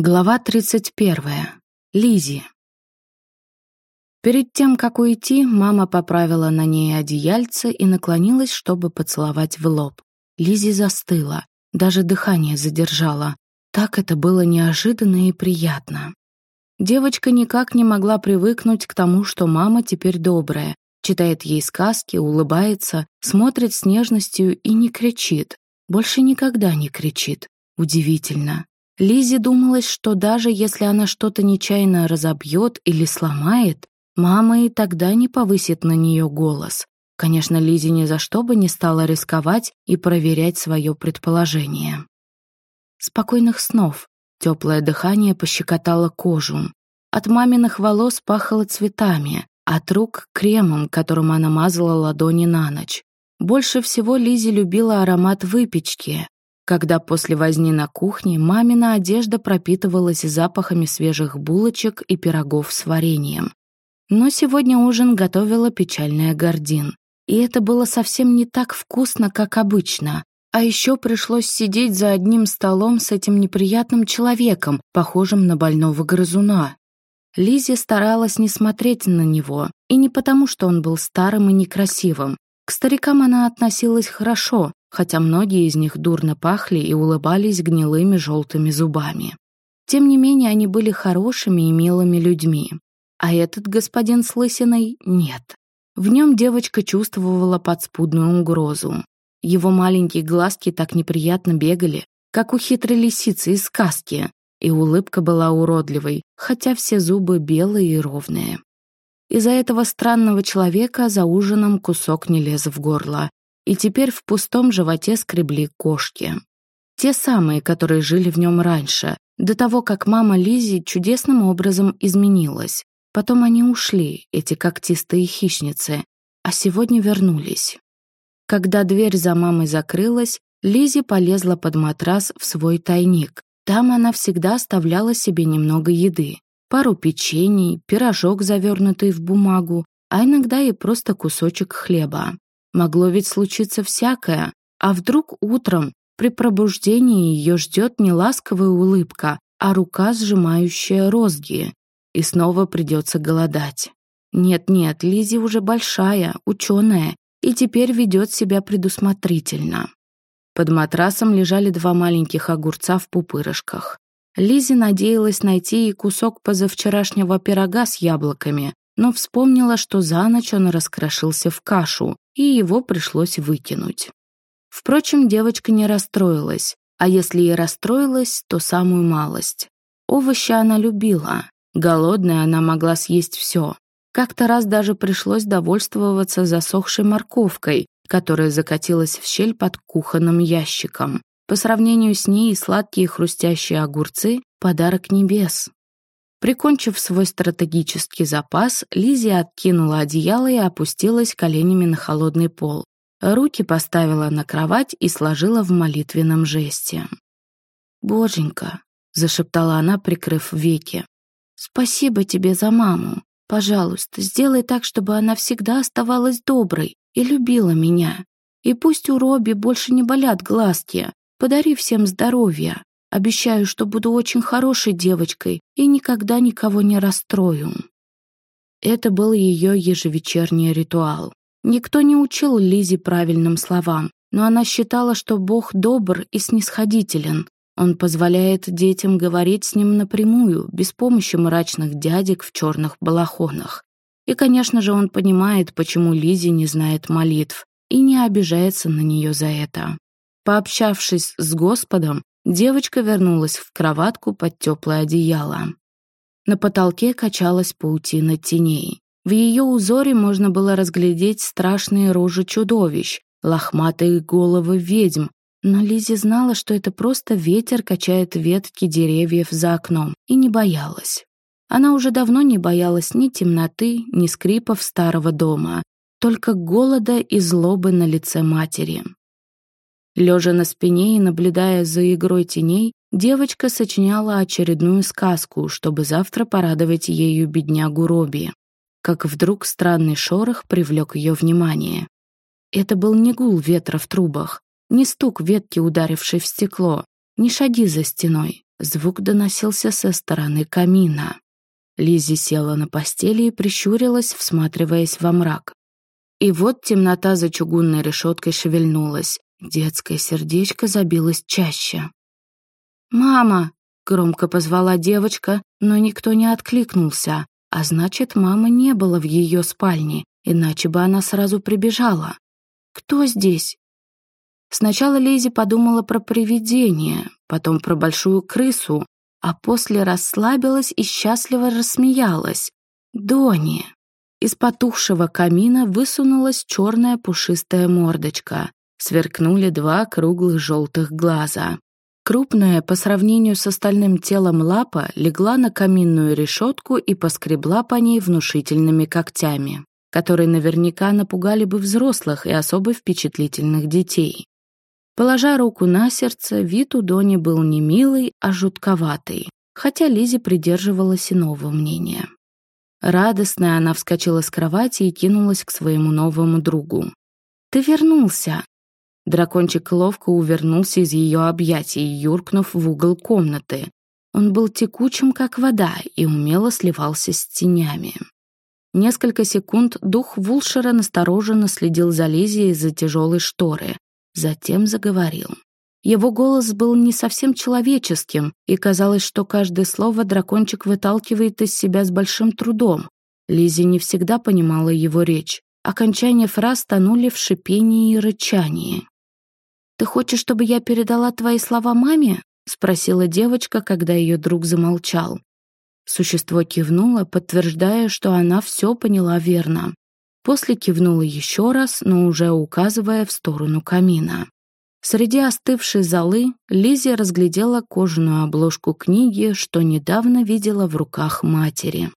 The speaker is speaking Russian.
Глава 31. Лизи. Перед тем, как уйти, мама поправила на ней одеяльце и наклонилась, чтобы поцеловать в лоб. Лизи застыла, даже дыхание задержала. Так это было неожиданно и приятно. Девочка никак не могла привыкнуть к тому, что мама теперь добрая, читает ей сказки, улыбается, смотрит с нежностью и не кричит. Больше никогда не кричит. Удивительно. Лизе думалось, что даже если она что-то нечаянно разобьет или сломает, мама и тогда не повысит на нее голос. Конечно, Лизе ни за что бы не стала рисковать и проверять свое предположение. Спокойных снов. Теплое дыхание пощекотало кожу. От маминых волос пахло цветами, от рук — кремом, которым она мазала ладони на ночь. Больше всего Лизи любила аромат выпечки, когда после возни на кухне мамина одежда пропитывалась запахами свежих булочек и пирогов с вареньем. Но сегодня ужин готовила печальная Гордин. И это было совсем не так вкусно, как обычно. А еще пришлось сидеть за одним столом с этим неприятным человеком, похожим на больного грызуна. Лизи старалась не смотреть на него, и не потому, что он был старым и некрасивым. К старикам она относилась хорошо, хотя многие из них дурно пахли и улыбались гнилыми желтыми зубами. Тем не менее, они были хорошими и милыми людьми. А этот господин с лысиной — нет. В нем девочка чувствовала подспудную угрозу. Его маленькие глазки так неприятно бегали, как у хитрой лисицы из сказки, и улыбка была уродливой, хотя все зубы белые и ровные. Из-за этого странного человека за ужином кусок не лез в горло, и теперь в пустом животе скребли кошки. Те самые, которые жили в нем раньше, до того, как мама Лизи чудесным образом изменилась. Потом они ушли, эти когтистые хищницы, а сегодня вернулись. Когда дверь за мамой закрылась, Лизи полезла под матрас в свой тайник. Там она всегда оставляла себе немного еды. Пару печений, пирожок, завернутый в бумагу, а иногда и просто кусочек хлеба. Могло ведь случиться всякое, а вдруг утром при пробуждении ее ждет не ласковая улыбка, а рука, сжимающая розги, и снова придется голодать. Нет-нет, Лизи уже большая, ученая, и теперь ведет себя предусмотрительно. Под матрасом лежали два маленьких огурца в пупырышках. Лизи надеялась найти и кусок позавчерашнего пирога с яблоками, но вспомнила, что за ночь он раскрошился в кашу, и его пришлось выкинуть. Впрочем, девочка не расстроилась, а если и расстроилась, то самую малость. Овощи она любила, голодная она могла съесть все. Как-то раз даже пришлось довольствоваться засохшей морковкой, которая закатилась в щель под кухонным ящиком. По сравнению с ней сладкие хрустящие огурцы — подарок небес. Прикончив свой стратегический запас, Лизи откинула одеяло и опустилась коленями на холодный пол. Руки поставила на кровать и сложила в молитвенном жесте. «Боженька», — зашептала она, прикрыв веки, — «спасибо тебе за маму. Пожалуйста, сделай так, чтобы она всегда оставалась доброй и любила меня. И пусть у Робби больше не болят глазки. Подари всем здоровья. Обещаю, что буду очень хорошей девочкой и никогда никого не расстрою». Это был ее ежевечерний ритуал. Никто не учил Лизе правильным словам, но она считала, что Бог добр и снисходителен. Он позволяет детям говорить с ним напрямую, без помощи мрачных дядек в черных балахонах. И, конечно же, он понимает, почему Лизи не знает молитв, и не обижается на нее за это. Пообщавшись с Господом, Девочка вернулась в кроватку под теплое одеяло. На потолке качалась паутина теней. В ее узоре можно было разглядеть страшные рожи чудовищ, лохматые головы ведьм, но Лизи знала, что это просто ветер качает ветки деревьев за окном, и не боялась. Она уже давно не боялась ни темноты, ни скрипов старого дома, только голода и злобы на лице матери. Лежа на спине и наблюдая за игрой теней, девочка сочиняла очередную сказку, чтобы завтра порадовать ею беднягу Робби. Как вдруг странный шорох привлек ее внимание. Это был не гул ветра в трубах, не стук ветки, ударившей в стекло, не шаги за стеной. Звук доносился со стороны камина. Лизи села на постели и прищурилась, всматриваясь во мрак. И вот темнота за чугунной решеткой шевельнулась. Детское сердечко забилось чаще. «Мама!» — громко позвала девочка, но никто не откликнулся. А значит, мама не было в ее спальне, иначе бы она сразу прибежала. «Кто здесь?» Сначала Лизи подумала про привидение, потом про большую крысу, а после расслабилась и счастливо рассмеялась. «Дони!» Из потухшего камина высунулась черная пушистая мордочка. Сверкнули два круглых желтых глаза. Крупная, по сравнению с остальным телом лапа, легла на каминную решетку и поскребла по ней внушительными когтями, которые наверняка напугали бы взрослых и особо впечатлительных детей. Положа руку на сердце, вид у Дони был не милый, а жутковатый, хотя Лизи придерживалась иного мнения. Радостная она вскочила с кровати и кинулась к своему новому другу. «Ты вернулся!» Дракончик ловко увернулся из ее объятий, юркнув в угол комнаты. Он был текучим, как вода, и умело сливался с тенями. Несколько секунд дух Вулшера настороженно следил за Лизи из-за тяжелой шторы, затем заговорил. Его голос был не совсем человеческим, и казалось, что каждое слово дракончик выталкивает из себя с большим трудом. Лизи не всегда понимала его речь. Окончания фраз тонули в шипении и рычании. «Ты хочешь, чтобы я передала твои слова маме?» — спросила девочка, когда ее друг замолчал. Существо кивнуло, подтверждая, что она все поняла верно. После кивнула еще раз, но уже указывая в сторону камина. Среди остывшей золы Лизия разглядела кожаную обложку книги, что недавно видела в руках матери.